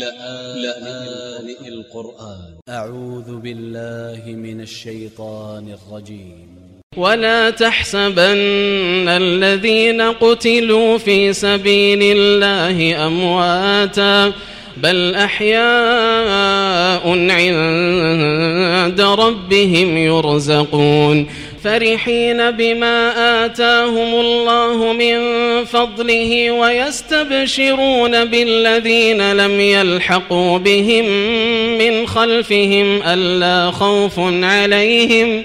لآن القرآن. أ ع و ذ ب ا ل ل ه من ا ل ش ي ط ا ن ا ل ج ي م ولا تحسبن الذين قتلوا في سبيل الله أمواتا. بل أحياء عند ربهم يرزقون فرحين بما آتاهم الله من فضله ويستبشرون بالذين لم يلحقوا بهم من خلفهم ألا خوف عليهم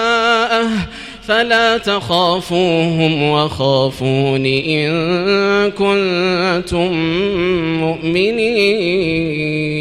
فلا تخافوهم وخافون إن كنتم مؤمنين.